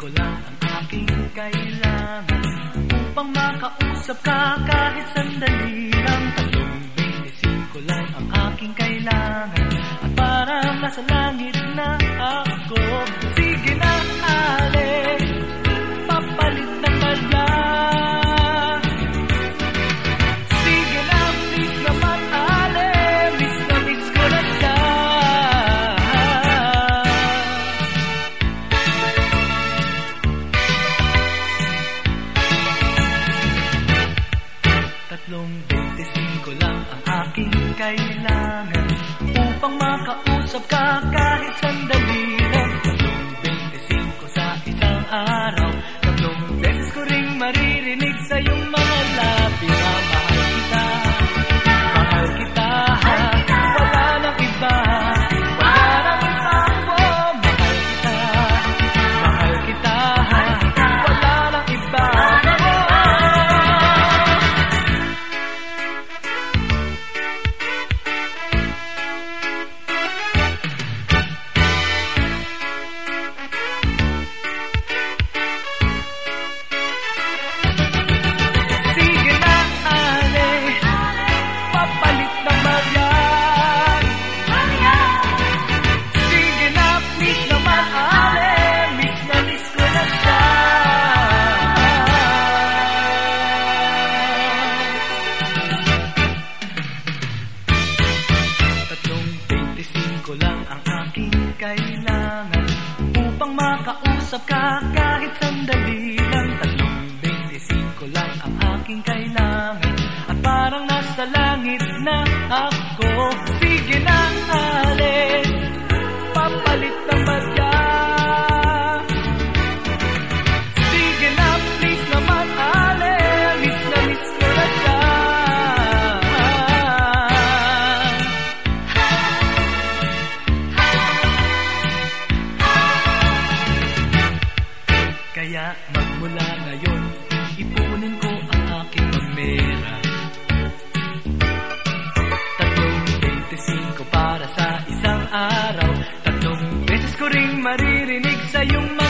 25 lang ang aking kailangan Upang makausap ka kahit sandali aking kailangan Upang makausap ka kahit sandali kailangan Upang makausap ka kahit sandali lang. Tatlong 25 lang ang aking kailangan At parang nasa langit na ako Kaya magmula ngayon Ipunin ko ang aking pamera Tatlong 25 para sa isang araw. Tatlong beses ko ring maririnig sa iyong mga